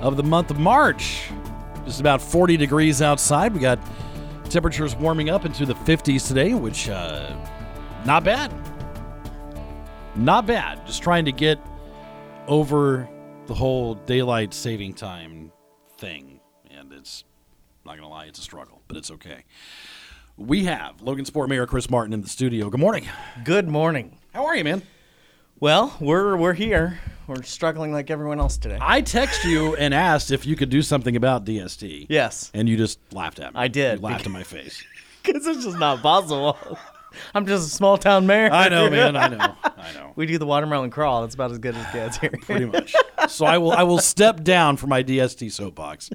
of the month of March. Just about 40 degrees outside. We got temperatures warming up into the 50s today, which uh, not bad. Not bad. Just trying to get over the whole daylight saving time thing, and it's not gonna lie, it's a struggle, but it's okay. We have Logansport Mayor Chris Martin in the studio. Good morning. Good morning. How are you, man? Well, we're we're here. We're struggling like everyone else today. I texted you and asked if you could do something about DST. yes, And you just laughed at me. I did. You laughed in my face. because it's just not possible. I'm just a small town mayor. I know, man. I know. I know. We do the watermelon crawl. That's about as good as it gets here. Pretty much. So I will. I will step down from my DST soapbox.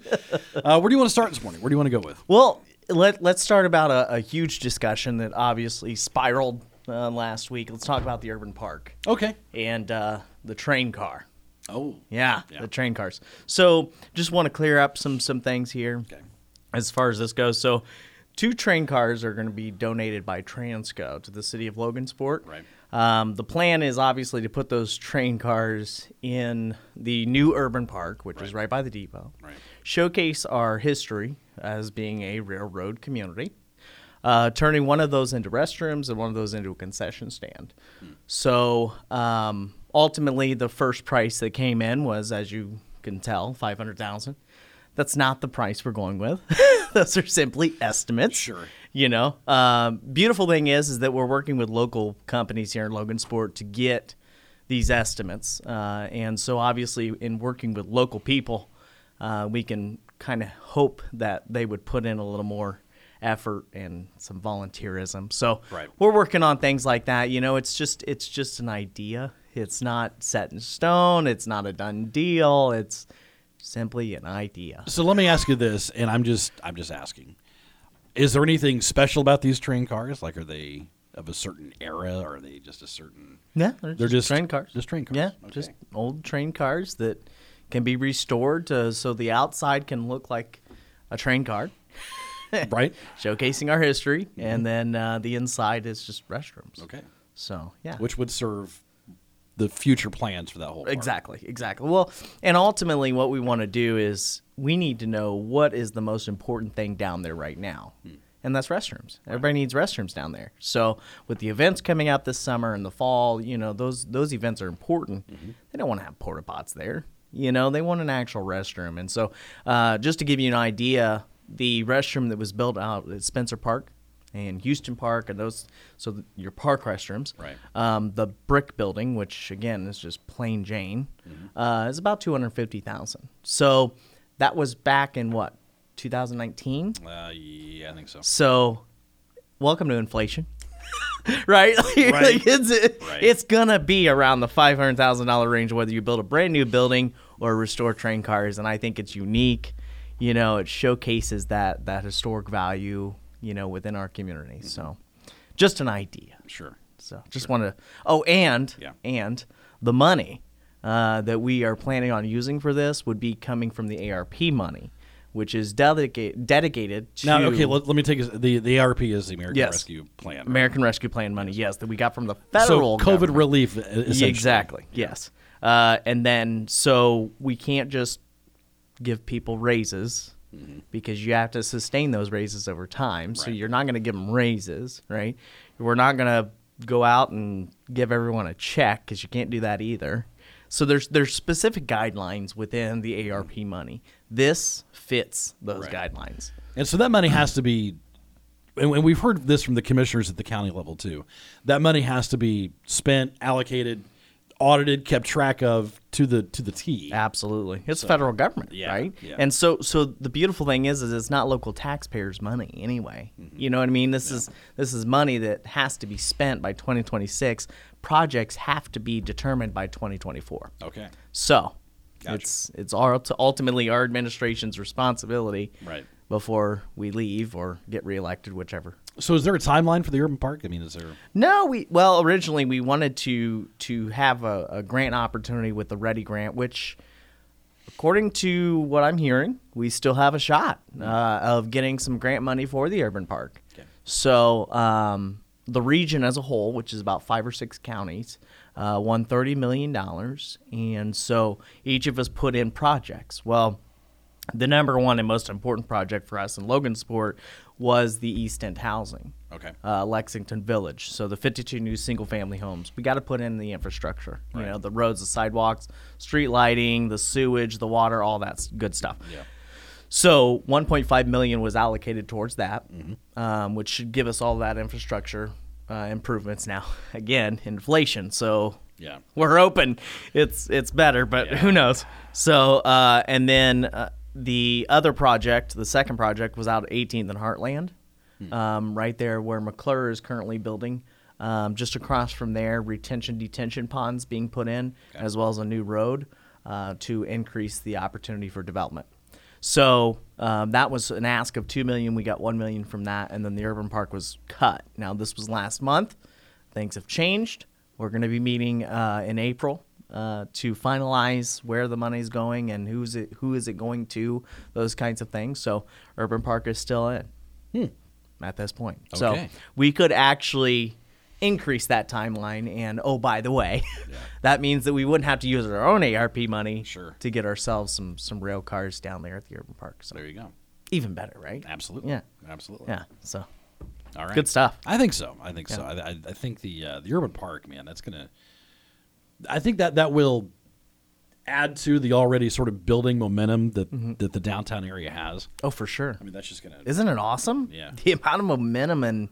Uh, where do you want to start this morning? Where do you want to go with? well, let let's start about a, a huge discussion that obviously spiraled uh, last week. Let's talk about the urban park Okay. and uh, the train car. Oh. Yeah, Yeah. the train cars. So just want to clear up some some things here. Okay. as far as this goes. So, two train cars are going to be donated by Transco to the city of Logansport. Right. Um, the plan is obviously to put those train cars in the new urban park, which is right by the depot. Right. Showcase our history as being a railroad community. Uh, turning one of those into restrooms and one of those into a concession stand. So um, ultimately, the first price that came in was, as you can tell, five hundred thousand. That's not the price we're going with. Those are simply estimates. Sure. You know, um, beautiful thing is, is that we're working with local companies here in Logansport to get these estimates, uh, and so obviously, in working with local people, uh, we can kind of hope that they would put in a little more effort and some volunteerism. So Right. we're working on things like that. You know, it's just it's just an idea. It's not set in stone. It's not a done deal. It's simply an idea. So let me ask you this, and I'm just I'm just asking: Is there anything special about these train cars? Like, are they of a certain era, or are they just a certain? Yeah, they're, They're just train cars. Just train cars. Yeah, Okay. just old train cars that can be restored to, so the outside can look like a train car, right. showcasing our history, and then uh, the inside is just restrooms. Okay. So yeah, Which would serve the future plans for that whole. Park. Exactly, exactly. Well, and ultimately, what we want to do is we need to know what is the most important thing down there right now, and that's restrooms. Everybody needs restrooms down there. So, with the events coming out this summer and the fall, you know those those events are important. They don't want to have porta pots there. You know, they want an actual restroom. And so, uh, just to give you an idea, the restroom that was built out at Spencer Park and Houston Park and those, so your park restrooms, Right. um, the brick building, which again is just plain Jane, uh, is about two hundred fifty thousand. So that was back in what, two thousand nineteen. Uh, yeah, I think so. So welcome to inflation. right? Like, Right. it's Right. it's gonna be around the five hundred thousand dollar range whether you build a brand new building or restore train cars, and I think it's unique. You know, it showcases that that historic value. You know, within our community. So, just an idea. Sure. So just want to. Oh, and Yeah. and the money uh, that we are planning on using for this would be coming from the ARP money, which is dedicated dedicated to Now, okay, let, let me take a, the the ARP is the American Yes. Rescue Plan. right? American Rescue Plan money. Yes, that we got from the federal. so COVID government. relief. essentially. Exactly. Yes. Uh, and then so we can't just give people raises Mm-hmm. because you have to sustain those raises over time. So you're not going to give them raises, right? We're not going to go out and give everyone a check because you can't do that either. So there's there's specific guidelines within the ARP mm-hmm. money. This fits those Right. guidelines. And so that money has to be, and and we've heard this from the commissioners at the county level too. That money has to be spent, allocated, audited, kept track of to the to the T. Absolutely, it's federal government, yeah, right? yeah. And so, so the beautiful thing is, is it's not local taxpayers' money anyway. Mm-hmm. You know what I mean? This is this is money that has to be spent by 2026. Projects have to be determined by 2024. Okay. So, Gotcha. It's it's our, ultimately our administration's responsibility. Right. Before we leave or get reelected, whichever. So, is there a timeline for the urban park? I mean, is there? No, we well originally we wanted to to have a, a grant opportunity with the READI Grant, which, according to what I'm hearing, we still have a shot uh, of getting some grant money for the urban park. Okay. So um, the region as a whole, which is about five or six counties, uh, won thirty million dollars, and so each of us put in projects. Well the number one and most important project for us in Logansport was the East End housing. Okay. Uh, Lexington Village. So the 52 new single family homes. We got to put in the infrastructure. You know, the roads, the sidewalks, street lighting, the sewage, the water, all that good stuff. Yeah. So 1.5 million was allocated towards that, um, which should give us all that infrastructure uh, improvements. Now, again, inflation. So Yeah. we're open. it's it's better, but who knows? So uh, and then uh, the other project, the second project, was out at 18th and Heartland, um, right there where McClure is currently building. Um, just across from there, retention detention ponds being put in, as well as a new road uh, to increase the opportunity for development. So um, that was an ask of two million. We got one million from that, and then the urban park was cut. Now this was last month. Things have changed. We're going to be meeting uh, in April uh, to finalize where the money's going and who's it, who is it going to, those kinds of things. So urban park is still in at this point. Okay. So we could actually increase that timeline. And oh, by the way, that means that we wouldn't have to use our own ARP money Sure. to get ourselves some some rail cars down there at the urban park. So There you go. even better, right? Absolutely. Yeah. Absolutely. Yeah. So All right. good stuff. I think so. I think so. Yeah. I, I, I think the uh, the urban park, man, that's gonna. I think that that will add to the already sort of building momentum that Mm-hmm. that the downtown area has. Oh, for sure. I mean, that's just gonna. Isn't it awesome? Yeah. The amount of momentum and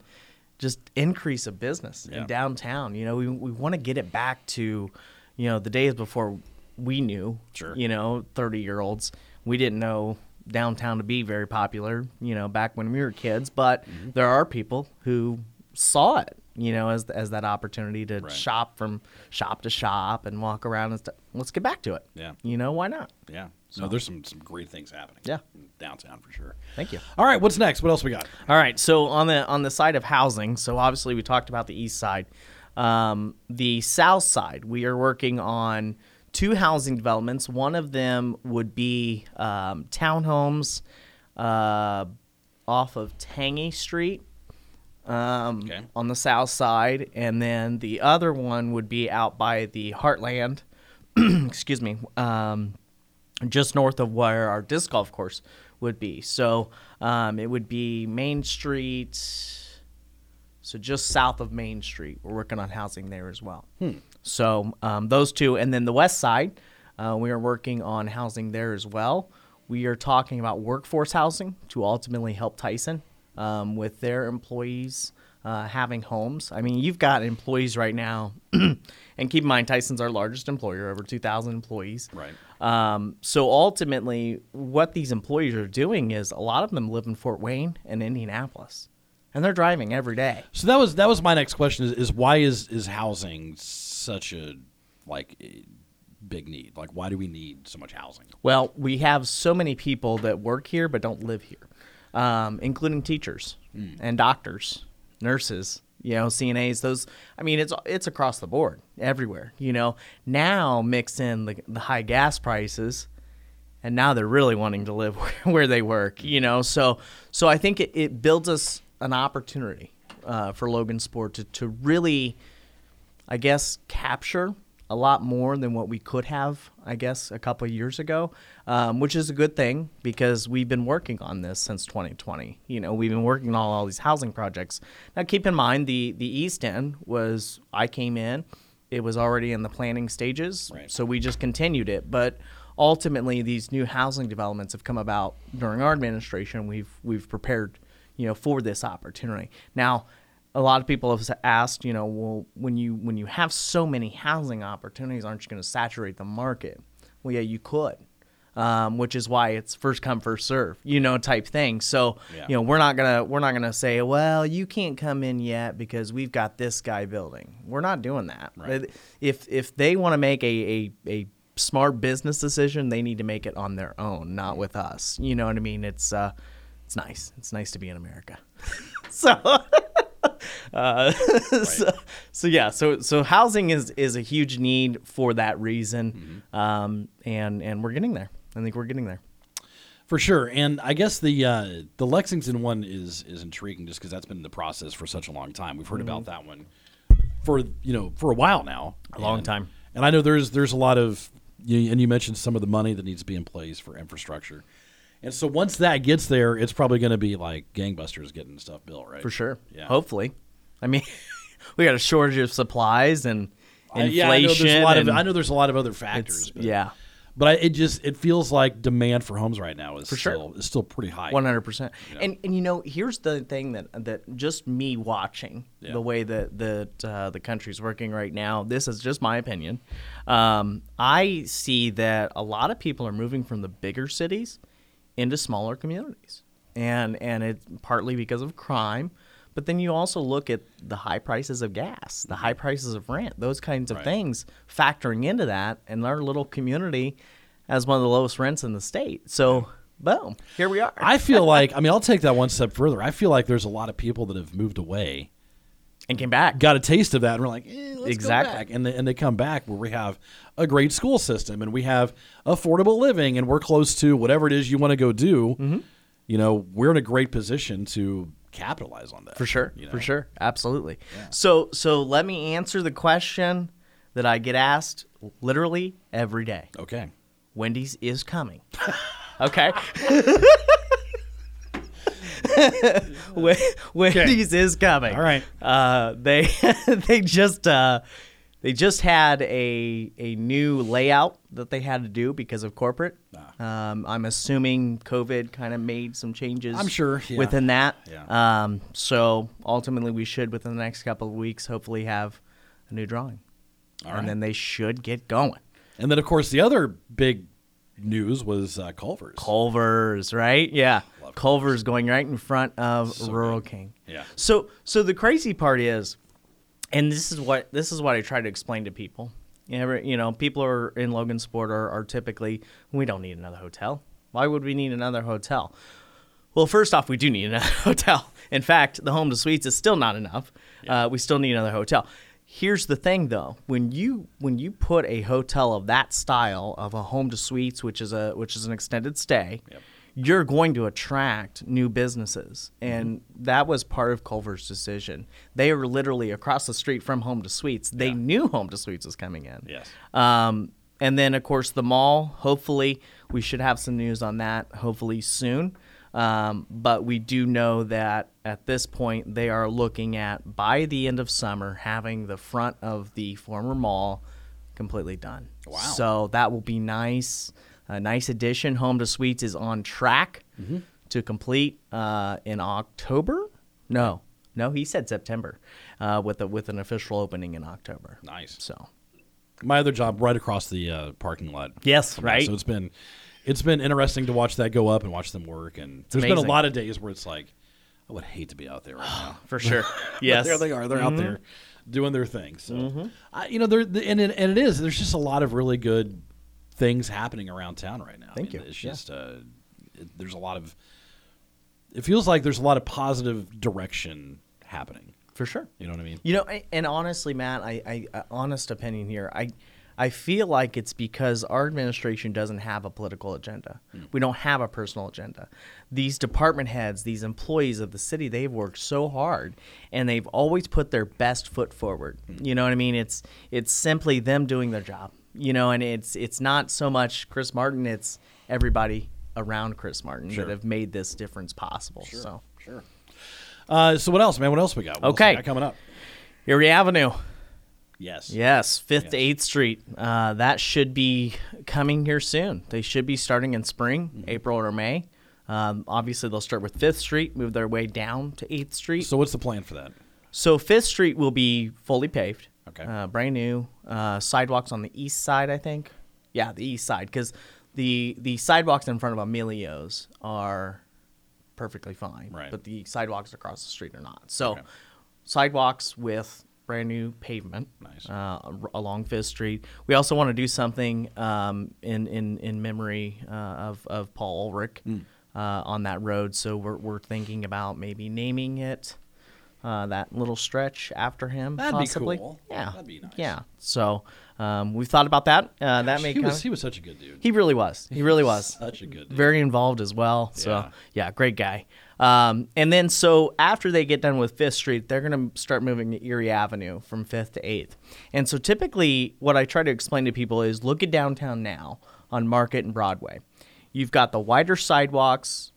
just increase of business Yeah. in downtown. You know, we, we want to get it back to, you know, the days before we knew. Sure. You know, 30 year olds. We didn't know downtown to be very popular, you know, back when we were kids. But Mm-hmm. there are people who saw it, you know, as, as that opportunity to Right. shop from shop to shop and walk around and stuff. Let's get back to it. Yeah. You know, why not? yeah. No, there's some some great things happening. Yeah. downtown for sure. Thank you. All right, what's next? What else we got? All right. So on the on the side of housing, so obviously we talked about the east side. Um, the south side, we are working on two housing developments. One of them would be um, townhomes uh, off of Tangy Street um, Okay. on the south side, and then the other one would be out by the Heartland. excuse me. Um, just north of where our disc golf course would be. So um, it would be Main Street. So just south of Main Street, we're working on housing there as well. So um, those two, and then the west side, uh, we are working on housing there as well. We are talking about workforce housing to ultimately help Tyson um, with their employees uh, having homes. I mean, you've got employees right now, and keep in mind Tyson's our largest employer, over 2,000 employees. Right. Um, so ultimately, what these employees are doing is a lot of them live in Fort Wayne and Indianapolis, and they're driving every day. So that was that was my next question: is, is why is is housing such a like a big need? Like, why do we need so much housing? Well, we have so many people that work here but don't live here, um, including teachers and doctors, nurses. You know, CNAs. Those. I mean, it's it's across the board, everywhere. You know, now mix in the, the high gas prices, and now they're really wanting to live where, where they work. You know, so so I think it, it builds us an opportunity uh, for Logansport to to really I guess, capture a lot more than what we could have, I guess, a couple of years ago, um, which is a good thing because we've been working on this since 2020. You know, we've been working on all these housing projects. Now, keep in mind, the, the East End was, I came in, it was already in the planning stages, Right. so we just continued it. But ultimately, these new housing developments have come about during our administration. We've, we've prepared, you know, for this opportunity. Now, a lot of people have asked, you know, well, when you when you have so many housing opportunities, aren't you going to saturate the market? Well, yeah, you could, um, which is why it's first come first serve, you know, type thing. So, Yeah. you know, we're not gonna we're not gonna say, well, you can't come in yet because we've got this guy building. We're not doing that. Right. If if they want to make a, a a smart business decision, they need to make it on their own, not with us. You know what I mean? It's uh, it's nice. It's nice to be in America. so. Uh, so, so yeah, so so housing is is a huge need for that reason, um, and and we're getting there. I think we're getting there. For sure, and I guess the uh, the Lexington one is is intriguing just because that's been in the process for such a long time. We've heard about that one for you know for a while now, A long And- time. And I know there's there's a lot of you, and you mentioned some of the money that needs to be in place for infrastructure, and so once that gets there, it's probably going to be like gangbusters getting stuff built, right? For sure. Yeah. Hopefully. I mean, we got a shortage of supplies and inflation. yeah, I know there's a lot of I know there's a lot of other factors. But, yeah. but I, it just it feels like demand for homes right now is For sure. still is still pretty high. One hundred percent. And and you know, here's the thing that that just me watching Yeah. the way that that uh, the country's working right now. This is just my opinion. Um, I see that a lot of people are moving from the bigger cities into smaller communities, and and it's partly because of crime. But then you also look at the high prices of gas, the high prices of rent, those kinds of Right. things factoring into that. And our little community has one of the lowest rents in the state. So, boom, here we are. I feel like I mean I'll take that one step further. I feel like there's a lot of people that have moved away, and came back. got a taste of that, and we're like, eh, let's Exactly. go back. And they, and they come back where we have a great school system and we have affordable living and we're close to whatever it is you want to go do. Mm-hmm. You know, we're in a great position to capitalize on that For sure, you know? for sure, absolutely. So, so let me answer the question that I get asked literally every day. Okay. Wendy's is coming. okay. Wen- Wendy's is coming. All right. Uh, they they just uh, they just had a a new layout that they had to do because of corporate. Um, I'm assuming COVID kind of made some changes. Ah. I'm sure, yeah. within that. Yeah. Um, so ultimately, we should within the next couple of weeks hopefully have a new drawing, and then they should get going. And then of course the other big news was uh, Culver's. Culver's, right? Yeah. Love Culver's going right in front of So Rural good. King. Yeah. So so the crazy part is and this is what this is what I try to explain to people. You know, you know people are in Logansport are, are typically we don't need another hotel. Why would we need another hotel? Well, first off, we do need another hotel. In fact, the Home2 Suites is still not enough. Uh, we still need another hotel. Here's the thing, though: when you when you put a hotel of that style of a Home2 Suites, which is a which is an extended stay, you're going to attract new businesses, and that was part of Culver's decision. They were literally across the street from Home2 Suites. They knew Home2 Suites was coming in. Yes. Um, and then, of course, the mall. Hopefully, we should have some news on that. Hopefully soon. Um, but we do know that at this point, they are looking at by the end of summer having the front of the former mall completely done. Wow. So that will be nice. A nice addition. Home2 Suites is on track Mm-hmm. to complete uh, in October. No, no, he said September, uh, with a, with an official opening in October. Nice. So My other job right across the uh, parking lot. Yes, right. So it's been it's been interesting to watch that go up and watch them work. And there's been a lot of days where it's like, I would hate to be out there right now. for sure. Yes. there they are. They're out there doing their thing. So, I, you know, there and it, and it is. There's just a lot of really good things happening around town right now. I Thank mean, you. It's Yeah. just uh, it, there's a lot of. It feels like there's a lot of positive direction happening. For sure. You know what I mean? You know, I- and honestly, Matt, I, I, I honest opinion here, I, I feel like it's because our administration doesn't have a political agenda. Hmm. We don't have a personal agenda. These department heads, these employees of the city, they've worked so hard, and they've always put their best foot forward. Hmm. You know what I mean? It's it's simply them doing their job. You know, and it's it's not so much Chris Martin; it's everybody around Chris Martin Sure. that have made this difference possible. So, Sure. Uh, so what else, man? What else we got? What else we Okay. got coming up. Erie Avenue. Yes. Yes, Fifth to Eighth Street. Uh, that should be coming here soon. They should be starting in spring, Mm-hmm. April or May. Um, obviously, they'll start with Fifth Street, move their way down to Eighth Street. So what's the plan for that? So Fifth Street will be fully paved. Okay. Uh, brand new uh, sidewalks on the east side, I think. Yeah, the east side, because the the sidewalks in front of Emilio's are perfectly fine, Right. but the sidewalks across the street are not. So Okay. sidewalks with brand new pavement Nice. uh, along Fifth Street. We also want to do something um, in in in memory uh, of of Paul Ulrich Hmm. uh, on that road. So we're we're thinking about maybe naming it. Uh, that little stretch after him, That'd be possibly. cool. Yeah, That'd be nice. Yeah, so um, we've thought about that. Uh, that may he was he was such a good dude. he really was. He really was. Such a good dude. Very involved as well. So Yeah. yeah, great guy. Um, and then so after they get done with Fifth Street, they're gonna start moving to Erie Avenue from Fifth to Eighth. And so typically, what I try to explain to people is look at downtown now on Market and Broadway. You've got the wider sidewalks,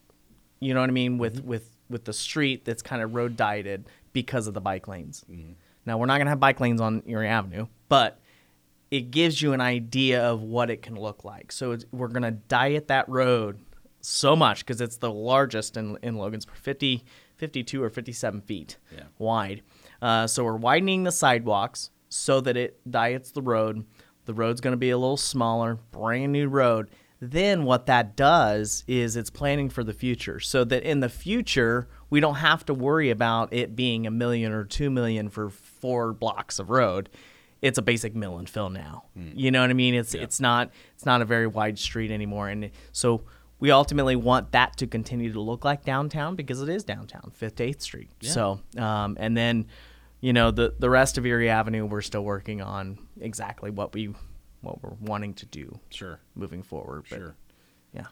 you know what I mean, with with with the street that's kind of road dieted because of the bike lanes. Now we're not gonna have bike lanes on Erie Avenue, but it gives you an idea of what it can look like. So it's, we're gonna diet that road so much because it's the largest in in Logan's 50, 52 or 57 feet Yeah. wide. Uh, so we're widening the sidewalks so that it diets the road. The road's going to be a little smaller, brand new road. Then what that does is it's planning for the future so that in the future we don't have to worry about it being a million or 2 million for four blocks of road. It's a basic mill and fill now. You know what I mean? It's it's not it's not a very wide street anymore and so we ultimately want that to continue to look like downtown because it is downtown, Fifth to Eighth Street. So, um, and then, you know, the the rest of Erie Avenue, we're still working on exactly what we what we're wanting to do Sure. moving forward. But, Sure. Yeah,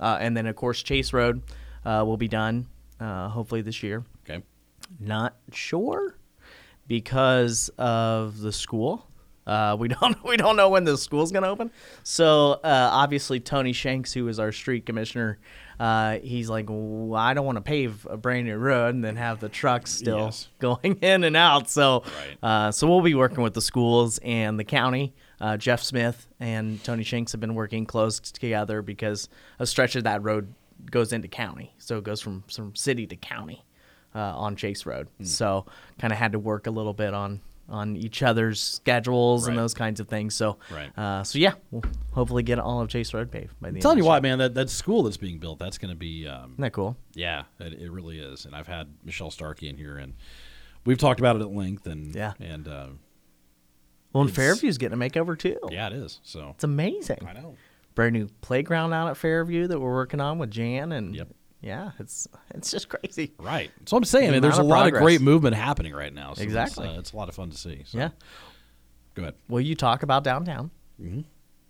uh, and then of course Chase Road uh, will be done uh, hopefully this year. Okay. Not sure because of the school. Uh, we don't we don't know when the school's gonna open. So uh, obviously Tony Shanks, who is our street commissioner, uh, he's like, "Well, I don't want to pave a brand new road and then have the trucks still Yes. going in and out. So Right. uh, so we'll be working with the schools and the county. Uh, Jeff Smith and Tony Shanks have been working close together because a stretch of that road goes into county, so it goes from from city to county uh, on Chase Road. Hmm. So kind of had to work a little bit on on each other's schedules and those kinds of things. So Right. uh, so yeah, we'll hopefully get all of Chase Road paved by the end. telling you year. man, that, that school that's being built, that's going to be, um, Isn't that cool? yeah, it, it really is. And I've had Michelle Starkey in here, and we've talked about it at length. And Yeah. and uh, Well, and Fairview's getting a makeover too. yeah, it is. So It's amazing. I know. Brand new playground out at Fairview that we're working on with Jan and Yep. yeah, it's it's just crazy. Right. So I'm saying, The man, there's a lot progress. of great movement happening right now. So Exactly. It's, uh, it's a lot of fun to see. So. Yeah. Go ahead. Well, you talk about downtown. Mhm.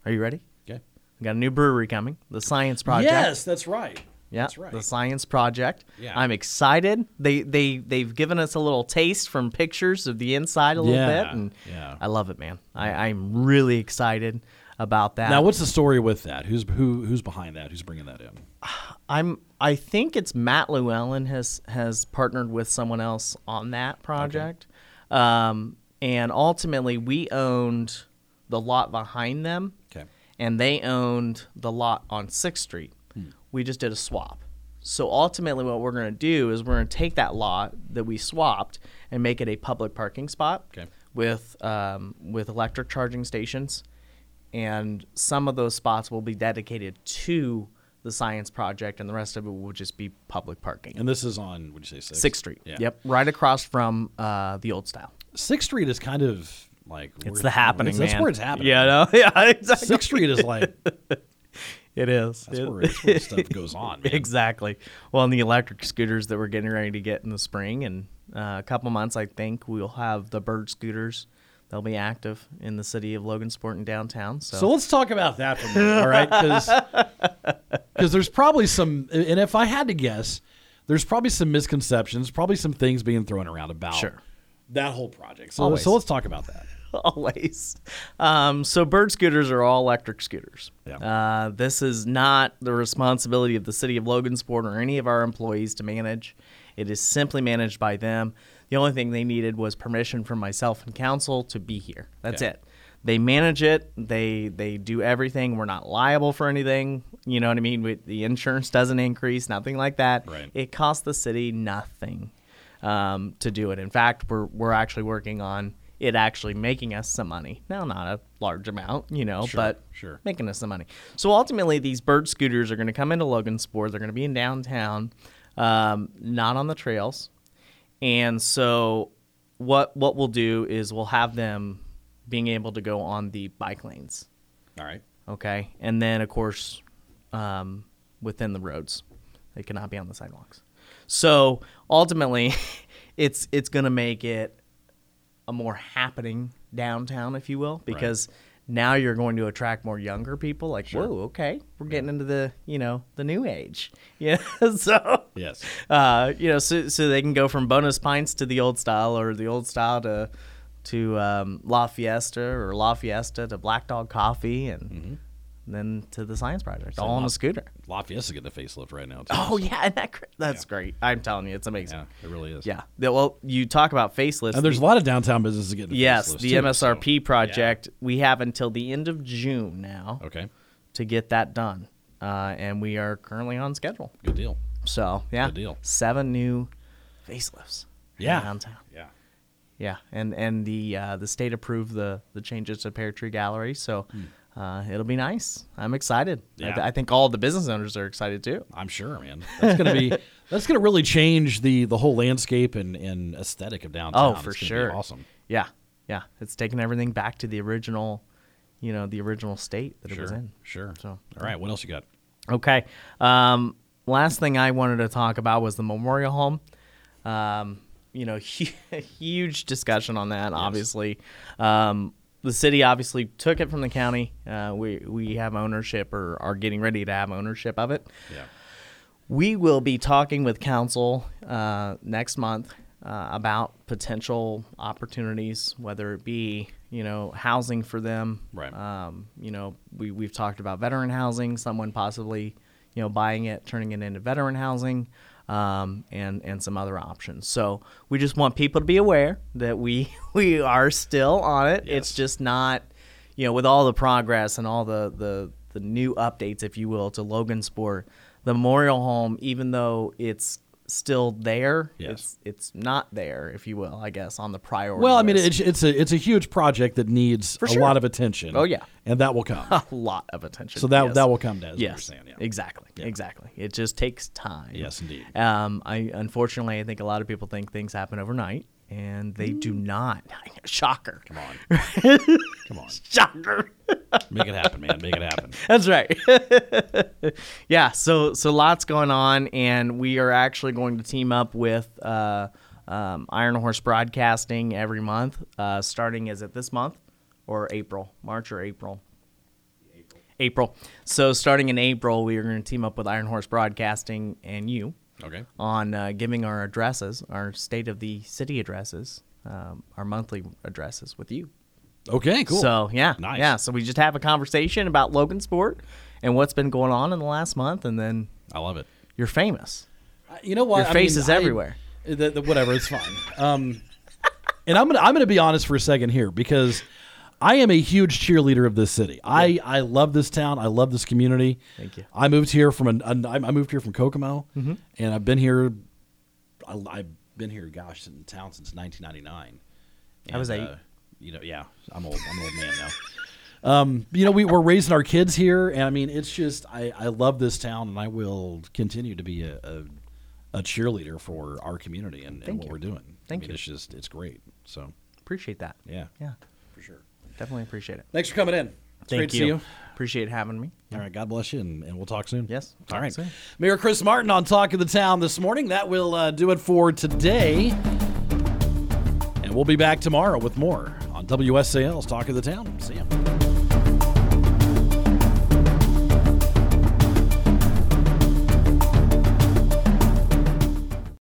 Are you ready? Okay. We got a new brewery coming, the Science Project. Yes, that's right. Yeah, That's right. the Science Project. Yeah. I'm excited. They they they've given us a little taste from pictures of the inside a little Yeah, bit, and yeah. I love it, man. I, I'm really excited about that. Now, what's the story with that? Who's who? Who's behind that? Who's bringing that in? I'm I think it's Matt Llewellyn has has partnered with someone else on that project, um, and ultimately we owned the lot behind them, Okay. and they owned the lot on Sixth Street. We just did a swap. So ultimately, what we're going to do is we're going to take that lot that we swapped and make it a public parking spot Okay. with um, with electric charging stations, and some of those spots will be dedicated to the science project, and the rest of it will just be public parking. And this is on. Would you say six? Sixth Street. Yeah. Yep, right across from uh, the old style. Sixth Street is kind of like It's the happening, That's man. where it's happening. Yeah, no, yeah, exactly. Sixth Street is like It is. that's It- where, that's where stuff goes on. Man. Exactly. Well, and the electric scooters that we're getting ready to get in the spring, and uh, a couple months, I think we'll have the bird scooters. They'll be active in the city of Logansport and downtown. So, So let's talk about that for a minute, all right? Because there's probably some, and if I had to guess, there's probably some misconceptions, probably some things being thrown around about Sure. that whole project. So, Always. so let's talk about that. always. Um, so bird scooters are all electric scooters. Yeah. Uh, this is not the responsibility of the city of Logansport or any of our employees to manage. It is simply managed by them. The only thing they needed was permission from myself and council to be here. That's Okay. it. They manage it. They they do everything. We're not liable for anything. You know what I mean? We, the insurance doesn't increase, nothing like that. Right. It costs the city nothing um, to do it. In fact, we're we're actually working on it actually making us some money. Now, not a large amount, you know, Sure, but sure. making us some money. So ultimately, these bird scooters are going to come into Logansport. They're going to be in downtown, um, not on the trails. And so what what we'll do is we'll have them being able to go on the bike lanes. All right. Okay, and then of course, um, within the roads, they cannot be on the sidewalks. So ultimately, it's it's going to make it a more happening downtown, if you will, because now you're going to attract more younger people. Like, whoa, okay, we're getting into the you know the new age, yeah. so Yes. uh, you know, so so they can go from bonus pints to the old style, or the old style to to um, La Fiesta, or La Fiesta to Black Dog Coffee, and then to the Science Project, all on La- a scooter. Lafayette's getting a facelift right now. Too. Oh yeah, isn't that cr- that's great. I'm telling you, it's amazing. yeah, it really is. Yeah. Well, you talk about facelifts. And there's the- a lot of downtown businesses getting. yes, the too, MSRP so- project. We have until the end of June now. Okay. to get that done, uh, and we are currently on schedule. Good deal. So yeah, Good deal. Seven new facelifts. Yeah. downtown. Yeah. Yeah, and and the uh, the state approved the the changes to Pear Tree Gallery, so uh, it'll be nice. I'm excited. I, th-. I think all the business owners are excited too. I'm sure, man. That's gonna be. that's gonna really change the the whole landscape and, and aesthetic of downtown. Oh, for It's gonna be sure. awesome. Yeah, yeah, it's taking everything back to the original, you know, the original state that it was in. Sure. So- all right. What else you got? Okay. Um, last thing I wanted to talk about was the memorial home. Um, you know, huge discussion on that. Obviously, um, the city obviously took it from the county. Uh, we we have ownership or are getting ready to have ownership of it. Yeah. We will be talking with council uh, next month uh, about potential opportunities, whether it be you know housing for them. Right. Um, you know, we we've talked about veteran housing, someone possibly you know buying it, turning it into veteran housing, um, and and some other options. So we just want people to be aware that we we are still on it. It's just not you know, with all the progress and all the, the, the new updates, if you will, to Logansport, the Memorial Home, even though it's still there, Yes. it's it's not there, if you will, I guess, on the priority. Well, I mean, list. it's it's a it's a huge project that needs a lot of attention. Oh, yeah. and that will come. a lot of attention. so that yes. that will come down. Yes, you're saying, yeah. exactly, exactly. It just takes time. Yes, indeed. Um, I unfortunately, I think a lot of people think things happen overnight, and they do not. Shocker. Come on, come on, Shocker. make it happen, man. Make it happen. That's right. yeah, so so lots going on, and we are actually going to team up with uh, um, Iron Horse Broadcasting every month, uh, starting is it this month or April, March or April? April. So starting in April, we are going to team up with Iron Horse Broadcasting and you Okay. on uh, giving our addresses, our state of the city addresses, um, our monthly addresses with you. Okay. Cool. So yeah, Nice. yeah. So we just have a conversation about Logansport and what's been going on in the last month, and then I love it. you're famous. You know what? Your I face mean, is I- everywhere. the, the- whatever, it's fine. Um, and I'm gonna I'm gonna be honest for a second here because I am a huge cheerleader of this city. I I love this town. I love this community. Thank you. I moved here from an, I moved here from Kokomo, Mm-hmm. and I've been here. I, I've been here, gosh, in town since 1999. I was And, eight. uh, you know, yeah, I'm old. I'm an old man now. Um, you know, we, we're raising our kids here, and I mean, it's just I, I love this town, and I will continue to be a, a, a cheerleader for our community and, and what you. we're doing. Thank I mean, you. It's just it's great. So Appreciate that. yeah, Yeah, for sure. Definitely appreciate it. Thanks for coming in. It's Thank great to you. see you. Appreciate having me. All right, God bless you, and, and we'll talk soon. Yes, All talk right. soon. Mayor Chris Martin on Talk of the Town this morning. That will uh, do it for today. And we'll be back tomorrow with more on WSAL's Talk of the Town. See ya.